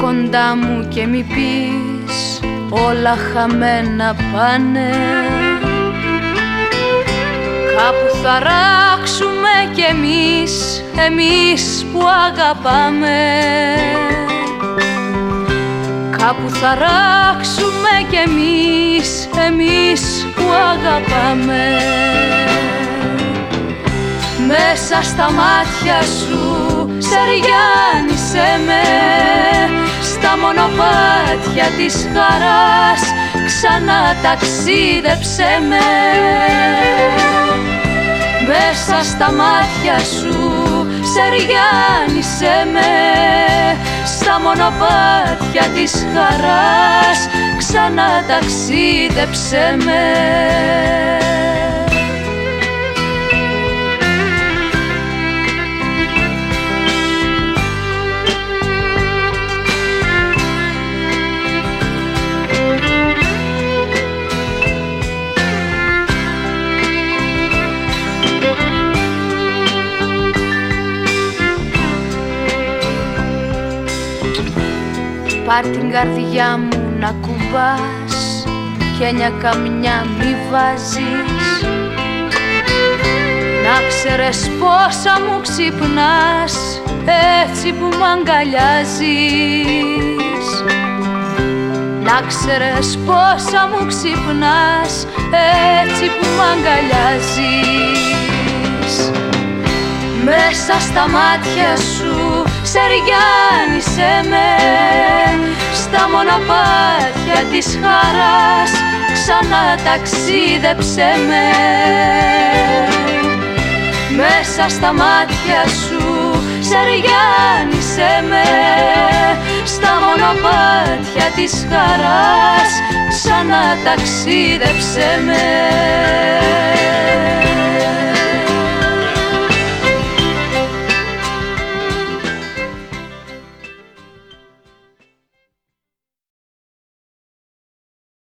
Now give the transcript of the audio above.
κοντά μου και μη πεις όλα χαμένα πάνε. Κάπου θα ράξουμε κι εμείς, εμείς που αγαπάμε. Κάπου θα ράξουμε κι εμείς, εμείς που αγαπάμε. Μέσα στα μάτια σου ξεριάνισε με. Στα μονοπάτια της χαράς ξανά ταξίδεψε με. Μέσα στα μάτια σου ξεριάνισε με. Στα μονοπάτια της χαράς ξανά ταξίδεψε με Πάρ την καρδιά μου να κουμπάς και μια καμιά μη βάζεις. Να ξέρεις πόσα μου ξυπνάς έτσι που μ' αγκαλιάζεις. Να ξέρεις πόσα μου ξυπνάς έτσι που μ' αγκαλιάζεις. Μέσα στα μάτια σου ξεριάνισε με. στα μονοπάτια της χαράς ξανά ταξίδεψε με. Μέσα στα μάτια σου ξεριάνισε με. Στα μονοπάτια της χαράς ξανά ταξίδεψε με